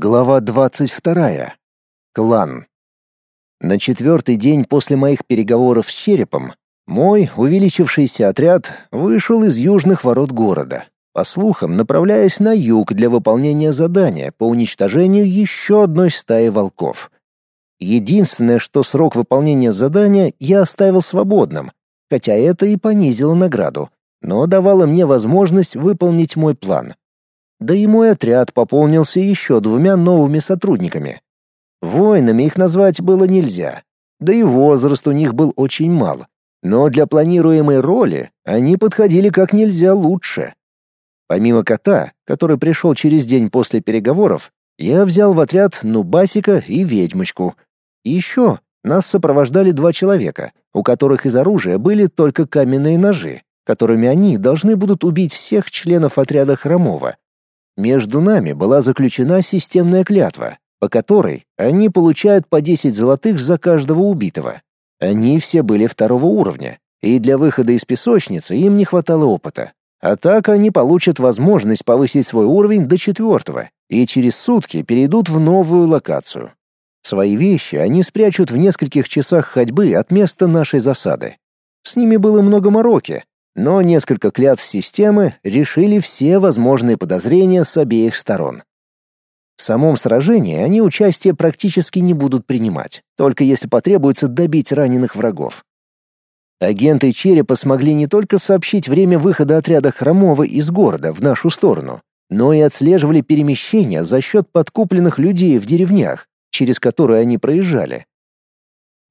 Глава двадцать вторая. Клан. На четвертый день после моих переговоров с Черепом мой увеличившийся отряд вышел из южных ворот города, по слухам, направляясь на юг для выполнения задания по уничтожению еще одной стаи волков. Единственное, что срок выполнения задания я оставил свободным, хотя это и понизило награду, но давало мне возможность выполнить мой план. Да и мой отряд пополнился еще двумя новыми сотрудниками. Воинами их назвать было нельзя, да и возраст у них был очень мал. Но для планируемой роли они подходили как нельзя лучше. Помимо кота, который пришел через день после переговоров, я взял в отряд Нубасика и ведьмочку. И еще нас сопровождали два человека, у которых из оружия были только каменные ножи, которыми они должны будут убить всех членов отряда Хромова, между нами была заключена системная клятва, по которой они получают по 10 золотых за каждого убитого. Они все были второго уровня, и для выхода из песочницы им не хватало опыта. А так они получат возможность повысить свой уровень до четвертого и через сутки перейдут в новую локацию. Свои вещи они спрячут в нескольких часах ходьбы от места нашей засады. С ними было много мороки, но несколько клятв системы решили все возможные подозрения с обеих сторон. В самом сражении они участие практически не будут принимать, только если потребуется добить раненых врагов. Агенты Черепа смогли не только сообщить время выхода отряда Хромова из города в нашу сторону, но и отслеживали перемещения за счет подкупленных людей в деревнях, через которые они проезжали.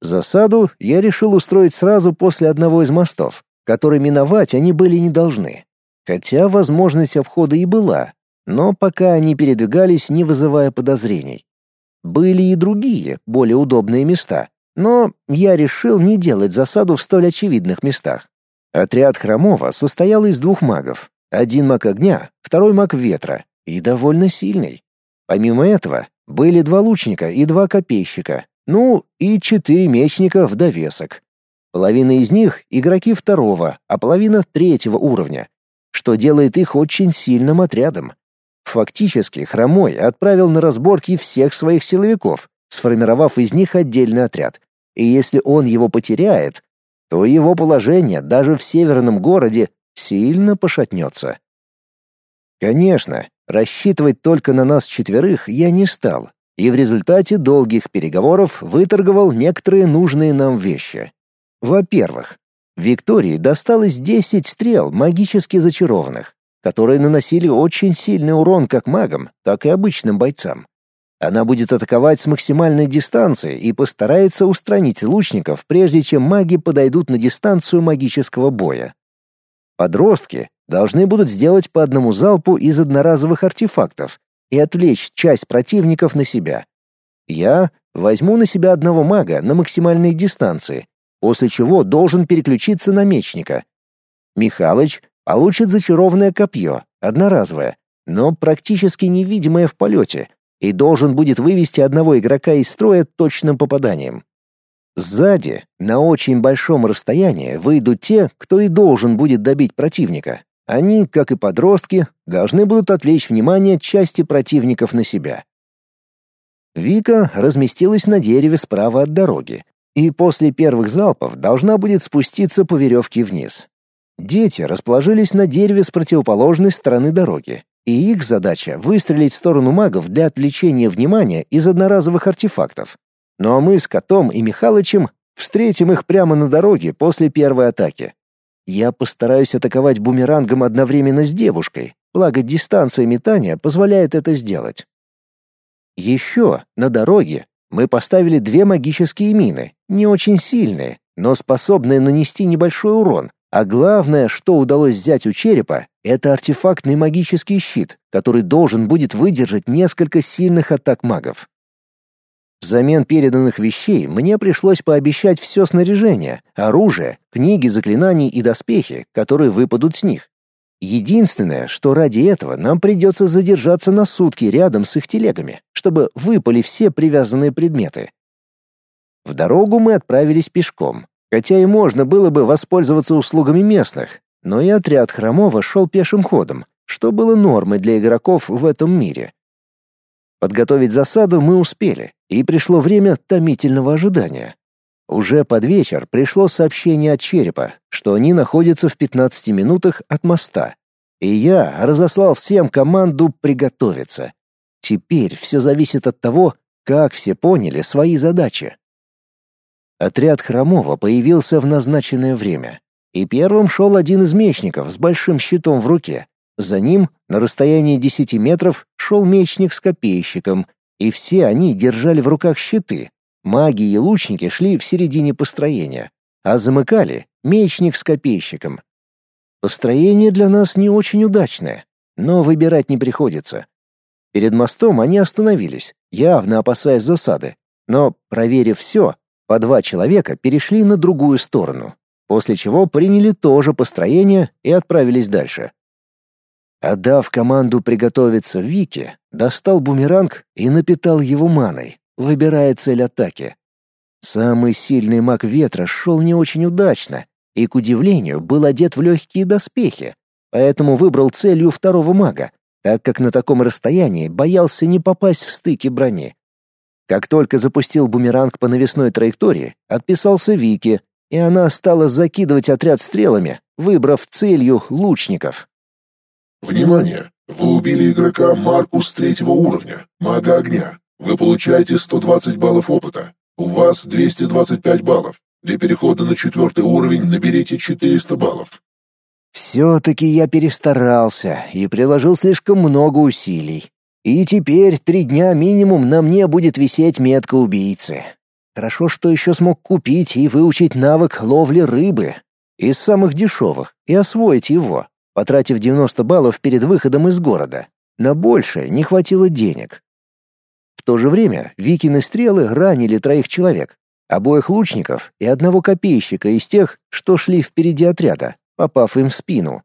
Засаду я решил устроить сразу после одного из мостов, который миновать они были не должны. Хотя возможность обхода и была, но пока они передвигались, не вызывая подозрений. Были и другие, более удобные места, но я решил не делать засаду в столь очевидных местах. Отряд Хромова состоял из двух магов. Один маг огня, второй маг ветра, и довольно сильный. Помимо этого, были два лучника и два копейщика, ну и четыре мечника в довесок. Половина из них — игроки второго, а половина — третьего уровня, что делает их очень сильным отрядом. Фактически, Хромой отправил на разборки всех своих силовиков, сформировав из них отдельный отряд. И если он его потеряет, то его положение даже в северном городе сильно пошатнется. Конечно, рассчитывать только на нас четверых я не стал, и в результате долгих переговоров выторговал некоторые нужные нам вещи. Во-первых, Виктории досталось 10 стрел магически зачарованных, которые наносили очень сильный урон как магам, так и обычным бойцам. Она будет атаковать с максимальной дистанции и постарается устранить лучников, прежде чем маги подойдут на дистанцию магического боя. Подростки должны будут сделать по одному залпу из одноразовых артефактов и отвлечь часть противников на себя. Я возьму на себя одного мага на максимальной дистанции после чего должен переключиться на мечника. Михалыч получит зачарованное копье, одноразовое, но практически невидимое в полете, и должен будет вывести одного игрока из строя точным попаданием. Сзади, на очень большом расстоянии, выйдут те, кто и должен будет добить противника. Они, как и подростки, должны будут отвлечь внимание части противников на себя. Вика разместилась на дереве справа от дороги, и после первых залпов должна будет спуститься по веревке вниз. Дети расположились на дереве с противоположной стороны дороги, и их задача — выстрелить в сторону магов для отвлечения внимания из одноразовых артефактов. Ну а мы с Котом и Михалычем встретим их прямо на дороге после первой атаки. Я постараюсь атаковать бумерангом одновременно с девушкой, благо дистанция метания позволяет это сделать. Еще на дороге мы поставили две магические мины, не очень сильные, но способные нанести небольшой урон. А главное, что удалось взять у черепа, это артефактный магический щит, который должен будет выдержать несколько сильных атак магов. Взамен переданных вещей мне пришлось пообещать все снаряжение, оружие, книги заклинаний и доспехи, которые выпадут с них. Единственное, что ради этого нам придется задержаться на сутки рядом с их телегами, чтобы выпали все привязанные предметы. В дорогу мы отправились пешком, хотя и можно было бы воспользоваться услугами местных, но и отряд Хромова шел пешим ходом, что было нормой для игроков в этом мире. Подготовить засаду мы успели, и пришло время томительного ожидания. Уже под вечер пришло сообщение от черепа, что они находятся в 15 минутах от моста. И я разослал всем команду приготовиться. Теперь все зависит от того, как все поняли свои задачи. Отряд Хромова появился в назначенное время, и первым шел один из мечников с большим щитом в руке. За ним, на расстоянии 10 метров, шел мечник с копейщиком, и все они держали в руках щиты, Маги и лучники шли в середине построения, а замыкали мечник с копейщиком. Построение для нас не очень удачное, но выбирать не приходится. Перед мостом они остановились, явно опасаясь засады, но, проверив все, по два человека перешли на другую сторону, после чего приняли тоже построение и отправились дальше. Отдав команду приготовиться Вике, достал бумеранг и напитал его маной, выбирая цель атаки. Самый сильный маг ветра шел не очень удачно и, к удивлению, был одет в легкие доспехи, поэтому выбрал целью второго мага, так как на таком расстоянии боялся не попасть в стыки брони. Как только запустил бумеранг по навесной траектории, отписался Вики, и она стала закидывать отряд стрелами, выбрав целью лучников. «Внимание! Вы убили игрока Маркус третьего уровня, мага огня. Вы получаете 120 баллов опыта. У вас 225 баллов. Для перехода на четвертый уровень наберите 400 баллов. Все-таки я перестарался и приложил слишком много усилий. И теперь три дня минимум на мне будет висеть метка убийцы. Хорошо, что еще смог купить и выучить навык ловли рыбы. Из самых дешевых, и освоить его, потратив 90 баллов перед выходом из города. На большее не хватило денег то же время Викины стрелы ранили троих человек, обоих лучников и одного копейщика из тех, что шли впереди отряда, попав им в спину.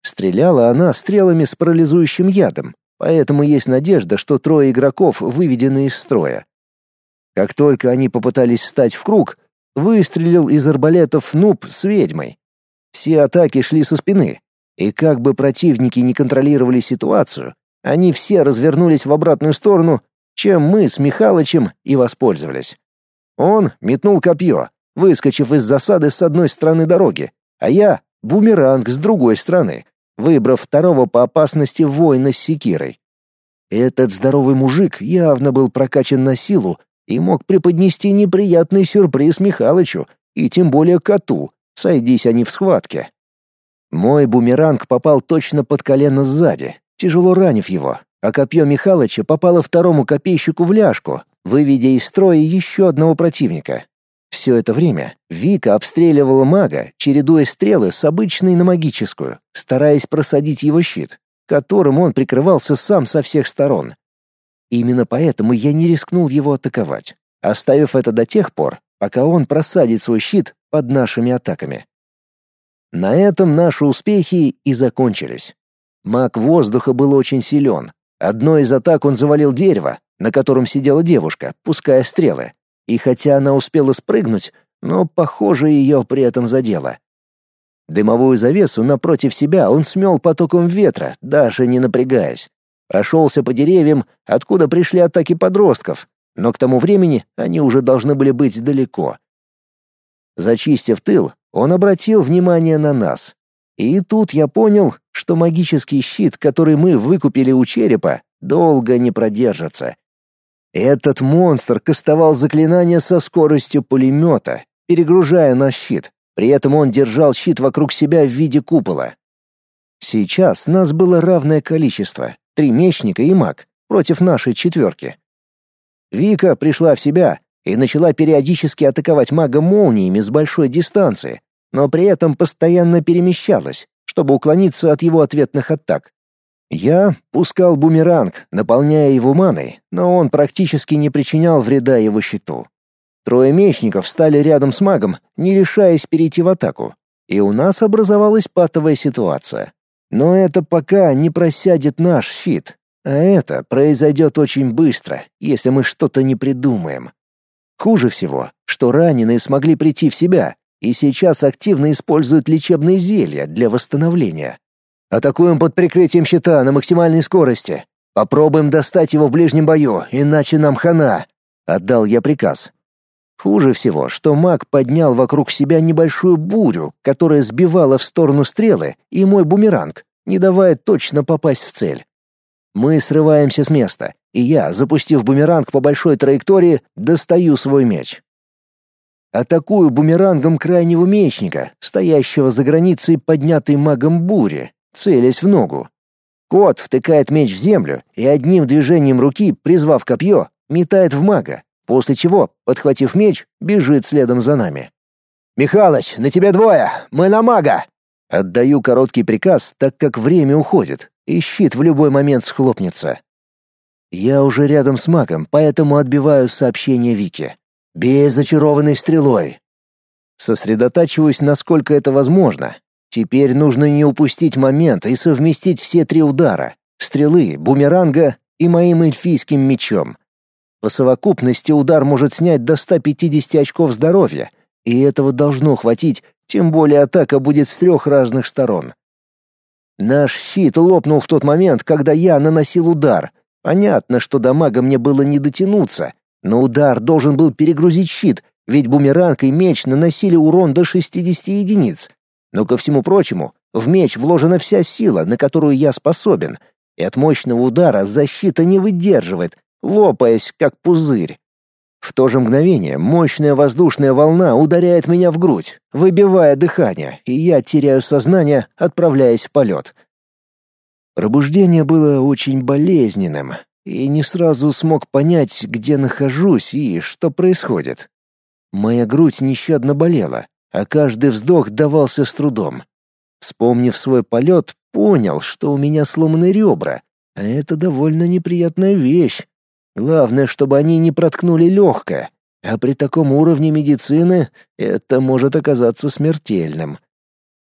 Стреляла она стрелами с парализующим ядом, поэтому есть надежда, что трое игроков выведены из строя. Как только они попытались встать в круг, выстрелил из арбалетов нуб с ведьмой. Все атаки шли со спины, и как бы противники не контролировали ситуацию, они все развернулись в обратную сторону чем мы с Михалычем и воспользовались. Он метнул копье, выскочив из засады с одной стороны дороги, а я — бумеранг с другой стороны, выбрав второго по опасности воина с секирой. Этот здоровый мужик явно был прокачан на силу и мог преподнести неприятный сюрприз Михалычу и тем более коту, сойдись они в схватке. Мой бумеранг попал точно под колено сзади, тяжело ранив его, а копье Михалыча попало второму копейщику в ляжку, выведя из строя еще одного противника. Все это время Вика обстреливала мага, чередуя стрелы с обычной на магическую, стараясь просадить его щит, которым он прикрывался сам со всех сторон. Именно поэтому я не рискнул его атаковать, оставив это до тех пор, пока он просадит свой щит под нашими атаками. На этом наши успехи и закончились. Маг воздуха был очень силен, Одной из атак он завалил дерево, на котором сидела девушка, пуская стрелы. И хотя она успела спрыгнуть, но, похоже, ее при этом задело. Дымовую завесу напротив себя он смел потоком ветра, даже не напрягаясь. Прошелся по деревьям, откуда пришли атаки подростков, но к тому времени они уже должны были быть далеко. Зачистив тыл, он обратил внимание на нас. И тут я понял, что магический щит, который мы выкупили у черепа, долго не продержится. Этот монстр кастовал заклинания со скоростью пулемета, перегружая наш щит. При этом он держал щит вокруг себя в виде купола. Сейчас нас было равное количество — три мечника и маг, против нашей четверки. Вика пришла в себя и начала периодически атаковать мага молниями с большой дистанции, но при этом постоянно перемещалась, чтобы уклониться от его ответных атак. Я пускал бумеранг, наполняя его маной, но он практически не причинял вреда его щиту. Трое мечников стали рядом с магом, не решаясь перейти в атаку, и у нас образовалась патовая ситуация. Но это пока не просядет наш щит, а это произойдет очень быстро, если мы что-то не придумаем. Хуже всего, что раненые смогли прийти в себя, и сейчас активно используют лечебные зелья для восстановления. Атакуем под прикрытием щита на максимальной скорости. Попробуем достать его в ближнем бою, иначе нам хана!» — отдал я приказ. Хуже всего, что маг поднял вокруг себя небольшую бурю, которая сбивала в сторону стрелы и мой бумеранг, не давая точно попасть в цель. Мы срываемся с места, и я, запустив бумеранг по большой траектории, достаю свой меч. Атакую бумерангом крайнего мечника, стоящего за границей поднятой магом бури, целясь в ногу. Кот втыкает меч в землю и одним движением руки, призвав копье, метает в мага, после чего, подхватив меч, бежит следом за нами. «Михалыч, на тебе двое! Мы на мага!» Отдаю короткий приказ, так как время уходит, и щит в любой момент схлопнется. Я уже рядом с магом, поэтому отбиваю сообщение Вики. «Бей зачарованной стрелой!» Сосредотачиваюсь, насколько это возможно. Теперь нужно не упустить момент и совместить все три удара — стрелы, бумеранга и моим эльфийским мечом. По совокупности удар может снять до 150 очков здоровья, и этого должно хватить, тем более атака будет с трех разных сторон. Наш щит лопнул в тот момент, когда я наносил удар. Понятно, что до мага мне было не дотянуться, но удар должен был перегрузить щит, ведь бумеранг и меч наносили урон до 60 единиц. Но ко всему прочему, в меч вложена вся сила, на которую я способен, и от мощного удара защита не выдерживает, лопаясь, как пузырь. В то же мгновение мощная воздушная волна ударяет меня в грудь, выбивая дыхание, и я теряю сознание, отправляясь в полет. Пробуждение было очень болезненным, и не сразу смог понять, где нахожусь и что происходит. Моя грудь нещадно болела, а каждый вздох давался с трудом. Вспомнив свой полет, понял, что у меня сломаны ребра, а это довольно неприятная вещь. Главное, чтобы они не проткнули легкое, а при таком уровне медицины это может оказаться смертельным.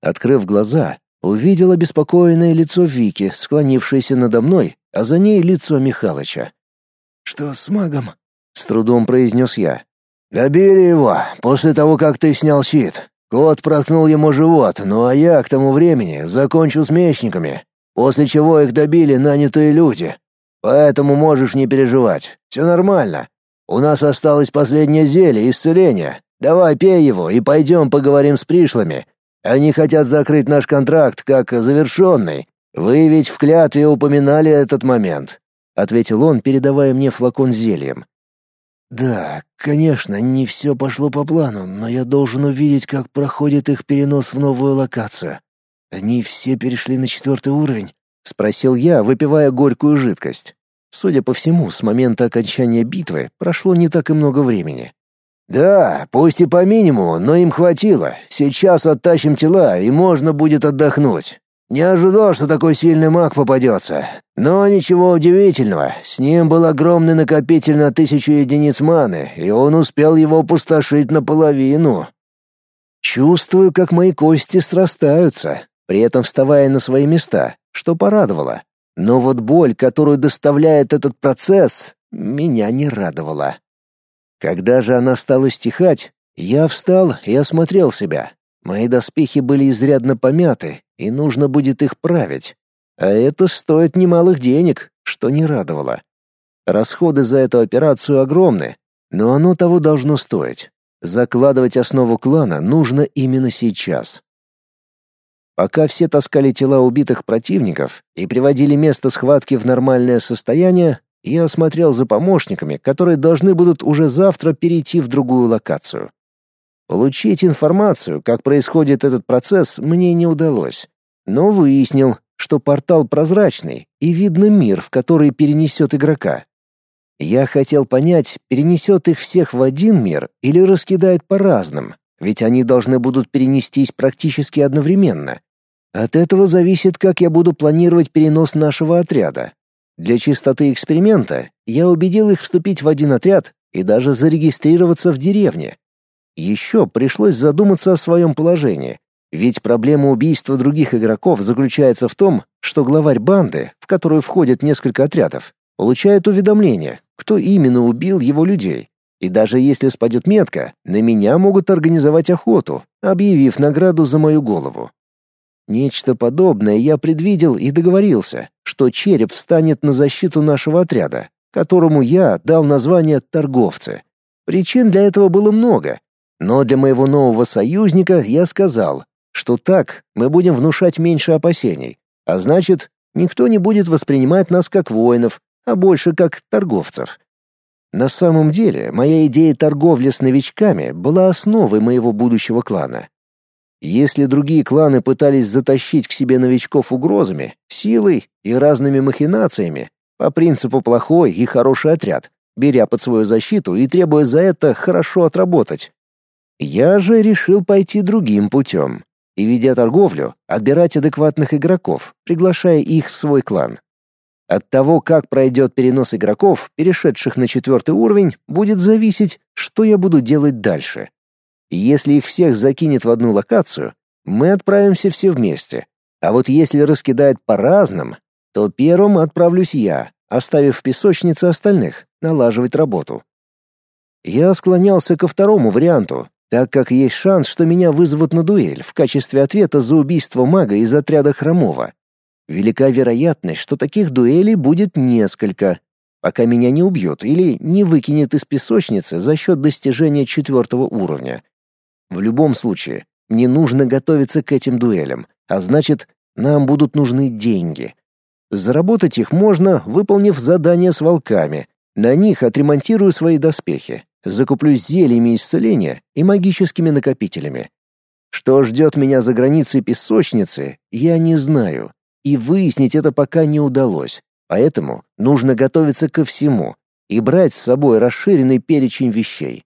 Открыв глаза, увидел обеспокоенное лицо Вики, склонившееся надо мной, а за ней лицо Михалыча. «Что с магом?» — с трудом произнес я. «Добили его, после того, как ты снял щит. Кот проткнул ему живот, ну а я к тому времени закончил с мечниками, после чего их добили нанятые люди. Поэтому можешь не переживать. Все нормально. У нас осталось последнее зелье исцеления. Давай пей его и пойдем поговорим с пришлыми. Они хотят закрыть наш контракт как завершенный. Вы ведь в клятве упоминали этот момент», — ответил он, передавая мне флакон зельем. «Да, конечно, не все пошло по плану, но я должен увидеть, как проходит их перенос в новую локацию. Они все перешли на четвертый уровень?» — спросил я, выпивая горькую жидкость. Судя по всему, с момента окончания битвы прошло не так и много времени. «Да, пусть и по минимуму, но им хватило. Сейчас оттащим тела, и можно будет отдохнуть. Не ожидал, что такой сильный маг попадется. Но ничего удивительного, с ним был огромный накопитель на тысячу единиц маны, и он успел его опустошить наполовину. Чувствую, как мои кости срастаются, при этом вставая на свои места, что порадовало. Но вот боль, которую доставляет этот процесс, меня не радовала. Когда же она стала стихать, я встал и осмотрел себя. Мои доспехи были изрядно помяты, и нужно будет их править. А это стоит немалых денег, что не радовало. Расходы за эту операцию огромны, но оно того должно стоить. Закладывать основу клана нужно именно сейчас. Пока все таскали тела убитых противников и приводили место схватки в нормальное состояние, я осмотрел за помощниками, которые должны будут уже завтра перейти в другую локацию. Получить информацию, как происходит этот процесс, мне не удалось. Но выяснил, что портал прозрачный, и видно мир, в который перенесет игрока. Я хотел понять, перенесет их всех в один мир или раскидает по разным, ведь они должны будут перенестись практически одновременно. От этого зависит, как я буду планировать перенос нашего отряда. Для чистоты эксперимента я убедил их вступить в один отряд и даже зарегистрироваться в деревне. Еще пришлось задуматься о своем положении, ведь проблема убийства других игроков заключается в том, что главарь банды, в которую входит несколько отрядов, получает уведомление, кто именно убил его людей. И даже если спадет метка, на меня могут организовать охоту, объявив награду за мою голову. Нечто подобное я предвидел и договорился, что череп встанет на защиту нашего отряда, которому я дал название «торговцы». Причин для этого было много, но для моего нового союзника я сказал, что так мы будем внушать меньше опасений, а значит, никто не будет воспринимать нас как воинов, а больше как торговцев. На самом деле, моя идея торговли с новичками была основой моего будущего клана. Если другие кланы пытались затащить к себе новичков угрозами, силой и разными махинациями, по принципу плохой и хороший отряд, беря под свою защиту и требуя за это хорошо отработать. Я же решил пойти другим путем и, ведя торговлю, отбирать адекватных игроков, приглашая их в свой клан. От того, как пройдет перенос игроков, перешедших на четвертый уровень, будет зависеть, что я буду делать дальше. Если их всех закинет в одну локацию, мы отправимся все вместе. А вот если раскидает по разным, то первым отправлюсь я, оставив в песочнице остальных налаживать работу. Я склонялся ко второму варианту, так как есть шанс, что меня вызовут на дуэль в качестве ответа за убийство мага из отряда Хромова. Велика вероятность, что таких дуэлей будет несколько, пока меня не убьют или не выкинет из песочницы за счет достижения четвертого уровня. В любом случае, мне нужно готовиться к этим дуэлям, а значит, нам будут нужны деньги. Заработать их можно, выполнив задание с волками. На них отремонтирую свои доспехи, закуплюсь зельями исцеления и магическими накопителями. Что ждет меня за границей песочницы, я не знаю, и выяснить это пока не удалось. Поэтому нужно готовиться ко всему и брать с собой расширенный перечень вещей.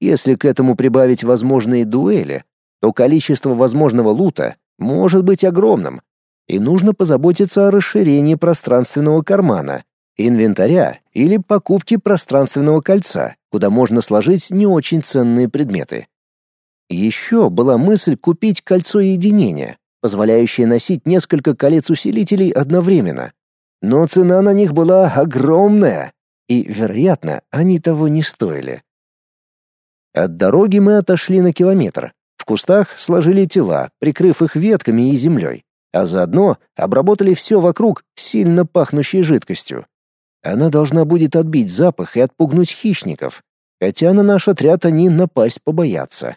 Если к этому прибавить возможные дуэли, то количество возможного лута может быть огромным, и нужно позаботиться о расширении пространственного кармана, инвентаря или покупке пространственного кольца, куда можно сложить не очень ценные предметы. Еще была мысль купить кольцо единения, позволяющее носить несколько колец-усилителей одновременно. Но цена на них была огромная, и, вероятно, они того не стоили. От дороги мы отошли на километр. В кустах сложили тела, прикрыв их ветками и землей, а заодно обработали все вокруг сильно пахнущей жидкостью. Она должна будет отбить запах и отпугнуть хищников, хотя на наш отряд они напасть побоятся.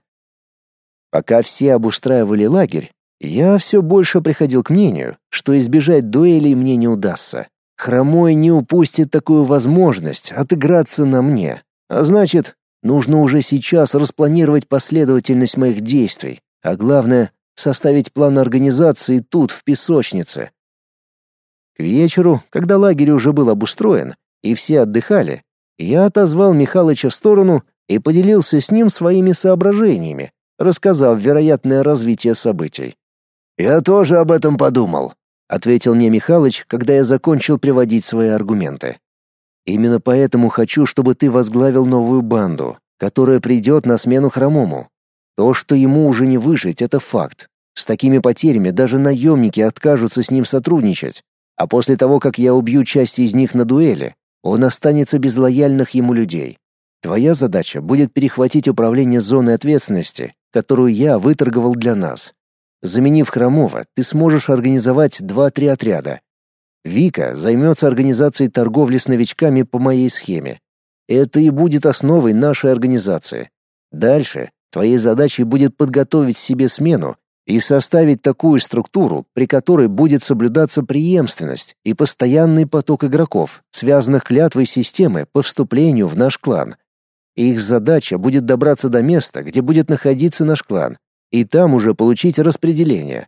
Пока все обустраивали лагерь, я все больше приходил к мнению, что избежать дуэлей мне не удастся. Хромой не упустит такую возможность отыграться на мне, а значит, Нужно уже сейчас распланировать последовательность моих действий, а главное — составить план организации тут, в песочнице. К вечеру, когда лагерь уже был обустроен и все отдыхали, я отозвал Михалыча в сторону и поделился с ним своими соображениями, рассказав вероятное развитие событий. «Я тоже об этом подумал», — ответил мне Михалыч, когда я закончил приводить свои аргументы. Именно поэтому хочу, чтобы ты возглавил новую банду, которая придет на смену Хромому. То, что ему уже не выжить, это факт. С такими потерями даже наемники откажутся с ним сотрудничать. А после того, как я убью часть из них на дуэли, он останется без лояльных ему людей. Твоя задача будет перехватить управление зоной ответственности, которую я выторговал для нас. Заменив Хромова, ты сможешь организовать два-три отряда, Вика займется организацией торговли с новичками по моей схеме. Это и будет основой нашей организации. Дальше твоей задачей будет подготовить себе смену и составить такую структуру, при которой будет соблюдаться преемственность и постоянный поток игроков, связанных клятвой системы по вступлению в наш клан. Их задача будет добраться до места, где будет находиться наш клан, и там уже получить распределение.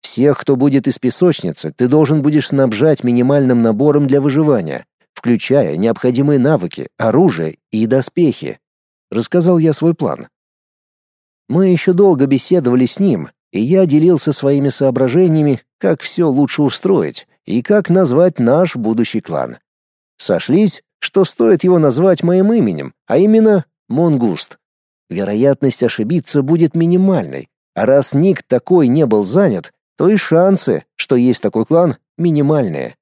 Всех, кто будет из песочницы, ты должен будешь снабжать минимальным набором для выживания, включая необходимые навыки, оружие и доспехи. Рассказал я свой план. Мы еще долго беседовали с ним, и я делился своими соображениями, как все лучше устроить и как назвать наш будущий клан. Сошлись, что стоит его назвать моим именем, а именно Монгуст. Вероятность ошибиться будет минимальной, а раз ник такой не был занят, то и шансы, что есть такой клан, минимальные.